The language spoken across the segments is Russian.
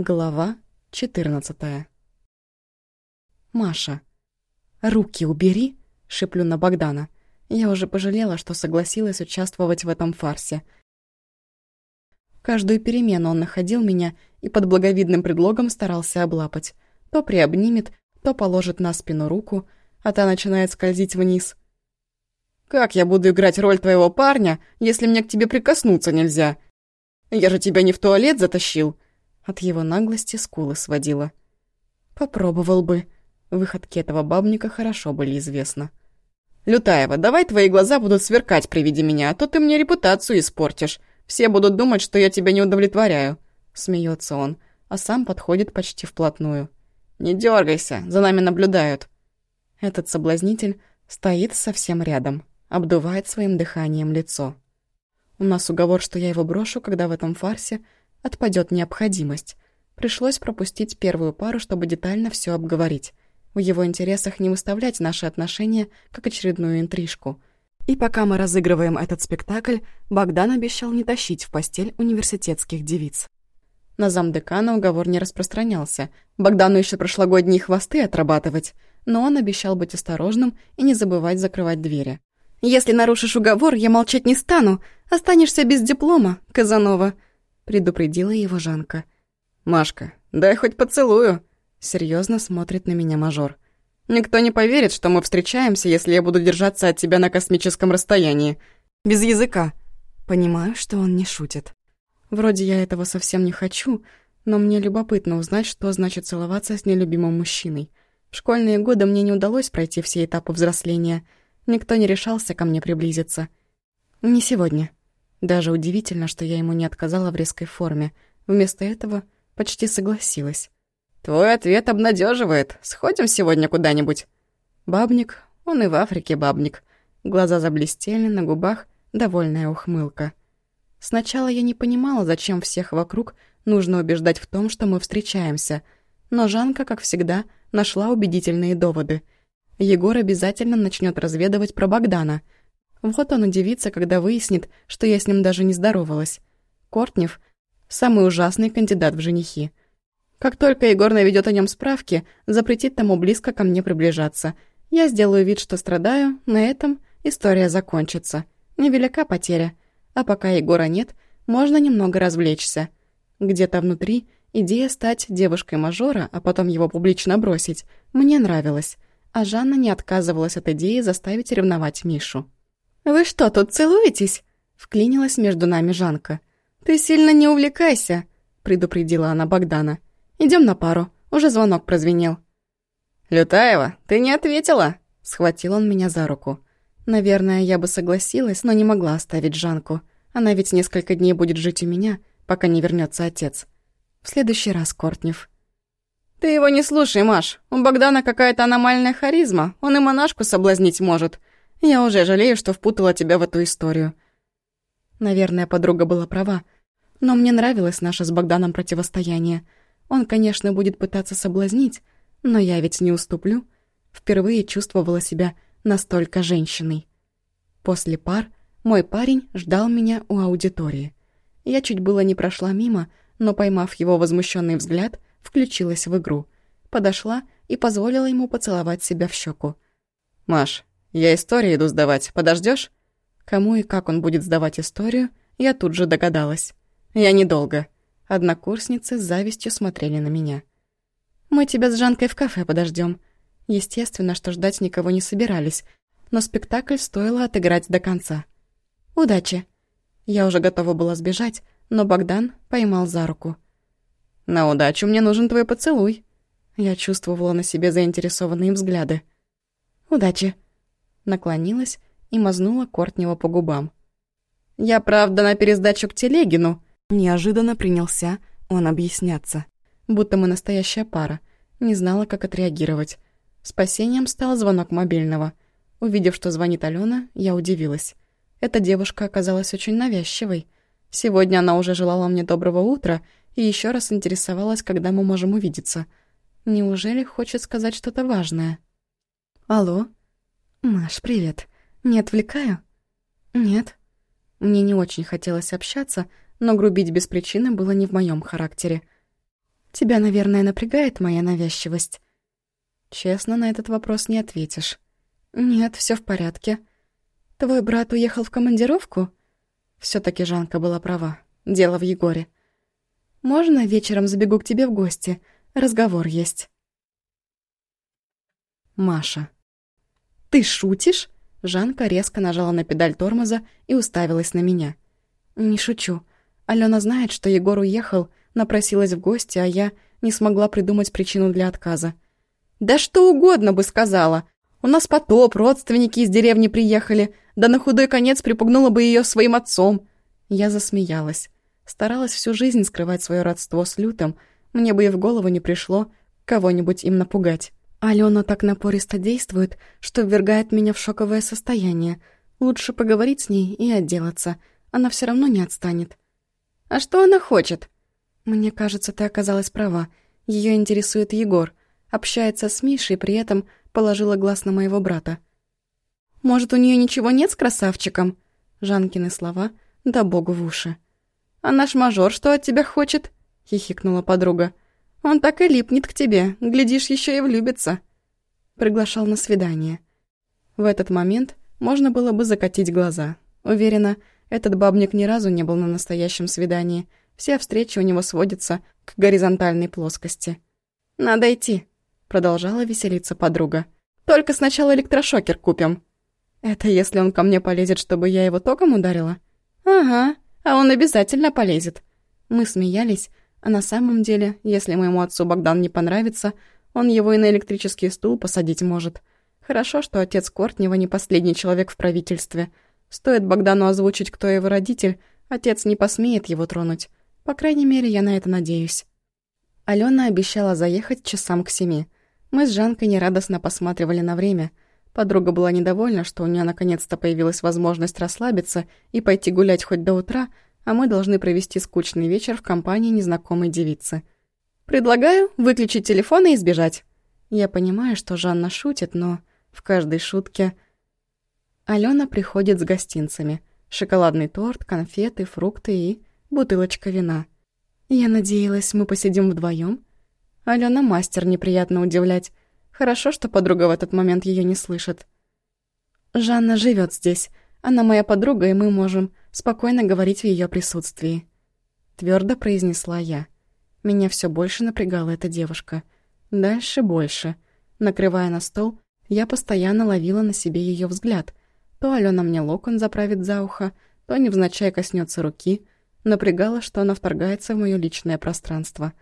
Глава 14 Маша. «Руки убери!» — шиплю на Богдана. Я уже пожалела, что согласилась участвовать в этом фарсе. Каждую перемену он находил меня и под благовидным предлогом старался облапать. То приобнимет, то положит на спину руку, а та начинает скользить вниз. «Как я буду играть роль твоего парня, если мне к тебе прикоснуться нельзя? Я же тебя не в туалет затащил!» От его наглости скулы сводила. Попробовал бы. Выходки этого бабника хорошо были известны. «Лютаева, давай твои глаза будут сверкать при виде меня, а то ты мне репутацию испортишь. Все будут думать, что я тебя не удовлетворяю». Смеется он, а сам подходит почти вплотную. «Не дергайся, за нами наблюдают». Этот соблазнитель стоит совсем рядом, обдувает своим дыханием лицо. У нас уговор, что я его брошу, когда в этом фарсе отпадет необходимость. Пришлось пропустить первую пару, чтобы детально все обговорить. В его интересах не выставлять наши отношения как очередную интрижку. И пока мы разыгрываем этот спектакль, Богдан обещал не тащить в постель университетских девиц. На замдекана уговор не распространялся. Богдану еще прошлогодние хвосты отрабатывать, но он обещал быть осторожным и не забывать закрывать двери. «Если нарушишь уговор, я молчать не стану. Останешься без диплома, Казанова», предупредила его Жанка. «Машка, дай хоть поцелую!» Серьезно смотрит на меня мажор. «Никто не поверит, что мы встречаемся, если я буду держаться от тебя на космическом расстоянии. Без языка!» Понимаю, что он не шутит. Вроде я этого совсем не хочу, но мне любопытно узнать, что значит целоваться с нелюбимым мужчиной. В школьные годы мне не удалось пройти все этапы взросления. Никто не решался ко мне приблизиться. Не сегодня. Даже удивительно, что я ему не отказала в резкой форме. Вместо этого почти согласилась. «Твой ответ обнадеживает. Сходим сегодня куда-нибудь?» Бабник, он и в Африке бабник. Глаза заблестели, на губах довольная ухмылка. Сначала я не понимала, зачем всех вокруг нужно убеждать в том, что мы встречаемся. Но Жанка, как всегда, нашла убедительные доводы. Егор обязательно начнет разведывать про Богдана — вот он удивится, когда выяснит, что я с ним даже не здоровалась. Кортнев – самый ужасный кандидат в женихи. Как только Егор наведет о нем справки, запретит тому близко ко мне приближаться. Я сделаю вид, что страдаю, на этом история закончится. Невелика потеря. А пока Егора нет, можно немного развлечься. Где-то внутри идея стать девушкой-мажора, а потом его публично бросить, мне нравилась. А Жанна не отказывалась от идеи заставить ревновать Мишу. «Вы что, тут целуетесь?» — вклинилась между нами Жанка. «Ты сильно не увлекайся», — предупредила она Богдана. Идем на пару, уже звонок прозвенел». «Лютаева, ты не ответила?» — схватил он меня за руку. Наверное, я бы согласилась, но не могла оставить Жанку. Она ведь несколько дней будет жить у меня, пока не вернется отец. В следующий раз, Кортнев. «Ты его не слушай, Маш. У Богдана какая-то аномальная харизма. Он и монашку соблазнить может. Я уже жалею, что впутала тебя в эту историю. Наверное, подруга была права. Но мне нравилось наше с Богданом противостояние. Он, конечно, будет пытаться соблазнить, но я ведь не уступлю. Впервые чувствовала себя настолько женщиной. После пар мой парень ждал меня у аудитории. Я чуть было не прошла мимо, но, поймав его возмущенный взгляд, включилась в игру. Подошла и позволила ему поцеловать себя в щеку. «Маш, я историю иду сдавать. Подождешь? Кому и как он будет сдавать историю, я тут же догадалась. Я недолго. Однокурсницы с завистью смотрели на меня. «Мы тебя с Жанкой в кафе подождем. Естественно, что ждать никого не собирались, но спектакль стоило отыграть до конца. «Удачи!» Я уже готова была сбежать, но Богдан поймал за руку. «На удачу мне нужен твой поцелуй!» Я чувствовала на себе заинтересованные взгляды. «Удачи!» Наклонилась и мазнула Кортнева по губам. «Я, правда, на пересдачу к Телегину», неожиданно принялся он объясняться. Будто мы настоящая пара. Не знала, как отреагировать. Спасением стал звонок мобильного. Увидев, что звонит Алена, я удивилась. Эта девушка оказалась очень навязчивой. Сегодня она уже желала мне доброго утра и еще раз интересовалась, когда мы можем увидеться. Неужели хочет сказать что-то важное? «Алло?» «Маш, привет. Не отвлекаю?» «Нет». Мне не очень хотелось общаться, но грубить без причины было не в моем характере. Тебя, наверное, напрягает моя навязчивость?» Честно, на этот вопрос не ответишь. «Нет, все в порядке. Твой брат уехал в командировку?» все таки Жанка была права. Дело в Егоре. «Можно вечером забегу к тебе в гости? Разговор есть». Маша. «Ты шутишь?» Жанка резко нажала на педаль тормоза и уставилась на меня. «Не шучу. Алена знает, что Егор уехал, напросилась в гости, а я не смогла придумать причину для отказа. «Да что угодно бы сказала. У нас потоп, родственники из деревни приехали, да на худой конец припугнула бы ее своим отцом». Я засмеялась. Старалась всю жизнь скрывать свое родство с Лютом, мне бы и в голову не пришло кого-нибудь им напугать. Алена так напористо действует, что ввергает меня в шоковое состояние. Лучше поговорить с ней и отделаться. Она все равно не отстанет. «А что она хочет?» «Мне кажется, ты оказалась права. Ее интересует Егор. Общается с Мишей, при этом положила глаз на моего брата. «Может, у нее ничего нет с красавчиком?» Жанкины слова «да богу в уши». «А наш мажор что от тебя хочет?» — хихикнула подруга. Он так и липнет к тебе, глядишь, еще и влюбится. Приглашал на свидание. В этот момент можно было бы закатить глаза. Уверена, этот бабник ни разу не был на настоящем свидании. Все встречи у него сводятся к горизонтальной плоскости. «Надо идти», — продолжала веселиться подруга. «Только сначала электрошокер купим». «Это если он ко мне полезет, чтобы я его током ударила?» «Ага, а он обязательно полезет». Мы смеялись, а на самом деле, если моему отцу Богдан не понравится, он его и на электрический стул посадить может. Хорошо, что отец Кортнева не последний человек в правительстве. Стоит Богдану озвучить, кто его родитель, отец не посмеет его тронуть. По крайней мере, я на это надеюсь. Алена обещала заехать часам к семи. Мы с Жанкой нерадостно посматривали на время. Подруга была недовольна, что у нее наконец-то появилась возможность расслабиться и пойти гулять хоть до утра, а мы должны провести скучный вечер в компании незнакомой девицы. Предлагаю выключить телефон и избежать. Я понимаю, что Жанна шутит, но в каждой шутке... Алена приходит с гостинцами. Шоколадный торт, конфеты, фрукты и бутылочка вина. Я надеялась, мы посидим вдвоем. Алена мастер неприятно удивлять. Хорошо, что подруга в этот момент ее не слышит. Жанна живет здесь. Она моя подруга, и мы можем спокойно говорить в ее присутствии. Твердо произнесла я. Меня все больше напрягала эта девушка. Дальше больше. Накрывая на стол, я постоянно ловила на себе ее взгляд. То Алена мне локон заправит за ухо, то невзначай коснется руки. Напрягала, что она вторгается в мое личное пространство.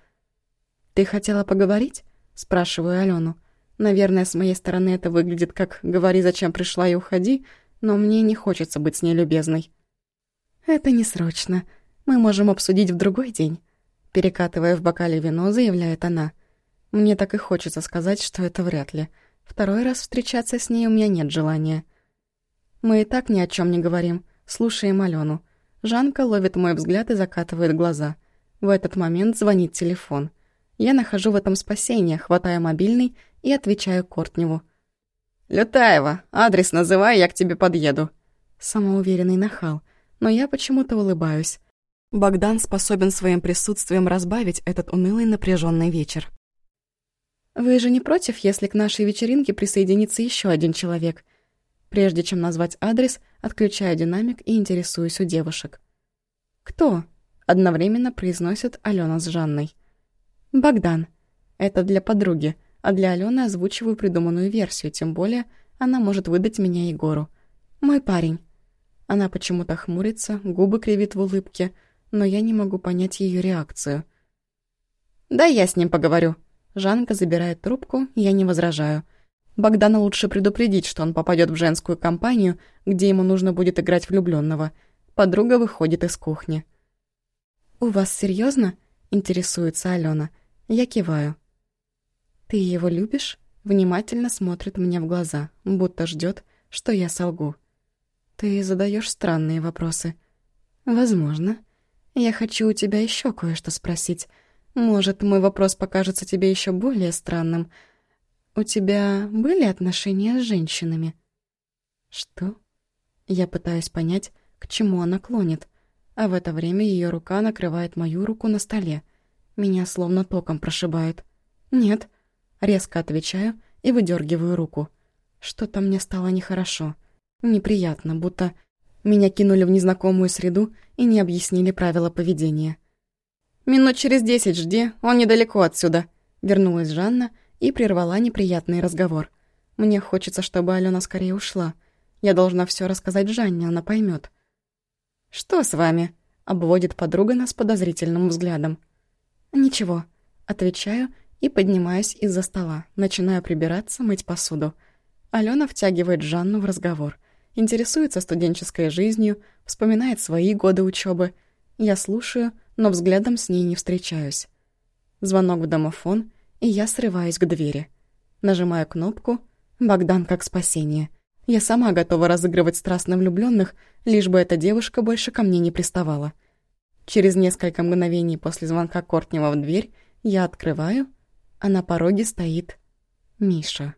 «Ты хотела поговорить?» — спрашиваю Алену. Наверное, с моей стороны это выглядит как «говори, зачем пришла и уходи», но мне не хочется быть с ней любезной. «Это не срочно. Мы можем обсудить в другой день», — перекатывая в бокале вино, заявляет она. «Мне так и хочется сказать, что это вряд ли. Второй раз встречаться с ней у меня нет желания». Мы и так ни о чем не говорим, слушаем Алену. Жанка ловит мой взгляд и закатывает глаза. В этот момент звонит телефон. Я нахожу в этом спасение, хватаю мобильный и отвечаю Кортневу. «Лютаева, адрес называй, я к тебе подъеду». Самоуверенный нахал но я почему-то улыбаюсь. Богдан способен своим присутствием разбавить этот унылый напряженный вечер. «Вы же не против, если к нашей вечеринке присоединится еще один человек?» Прежде чем назвать адрес, отключаю динамик и интересуюсь у девушек. «Кто?» — одновременно произносит Алена с Жанной. «Богдан. Это для подруги, а для Алены озвучиваю придуманную версию, тем более она может выдать меня Егору. Мой парень. Она почему-то хмурится, губы кривит в улыбке, но я не могу понять ее реакцию. «Да я с ним поговорю». Жанка забирает трубку, я не возражаю. Богдана лучше предупредить, что он попадет в женскую компанию, где ему нужно будет играть влюбленного. Подруга выходит из кухни. «У вас серьезно? интересуется Алена. Я киваю. «Ты его любишь?» Внимательно смотрит мне в глаза, будто ждет, что я солгу. Ты задаешь странные вопросы. Возможно. Я хочу у тебя еще кое-что спросить. Может, мой вопрос покажется тебе еще более странным. У тебя были отношения с женщинами? Что? Я пытаюсь понять, к чему она клонит, а в это время ее рука накрывает мою руку на столе. Меня словно током прошибает. «Нет». Резко отвечаю и выдергиваю руку. Что-то мне стало нехорошо. Неприятно, будто меня кинули в незнакомую среду и не объяснили правила поведения. «Минут через десять жди, он недалеко отсюда», — вернулась Жанна и прервала неприятный разговор. «Мне хочется, чтобы Алена скорее ушла. Я должна все рассказать Жанне, она поймет. «Что с вами?» — обводит подруга нас подозрительным взглядом. «Ничего», — отвечаю и поднимаюсь из-за стола, начинаю прибираться, мыть посуду. Алена втягивает Жанну в разговор. Интересуется студенческой жизнью, вспоминает свои годы учебы. Я слушаю, но взглядом с ней не встречаюсь. Звонок в домофон, и я срываюсь к двери. Нажимаю кнопку «Богдан как спасение». Я сама готова разыгрывать страстно влюбленных, лишь бы эта девушка больше ко мне не приставала. Через несколько мгновений после звонка Кортнева в дверь я открываю, а на пороге стоит Миша.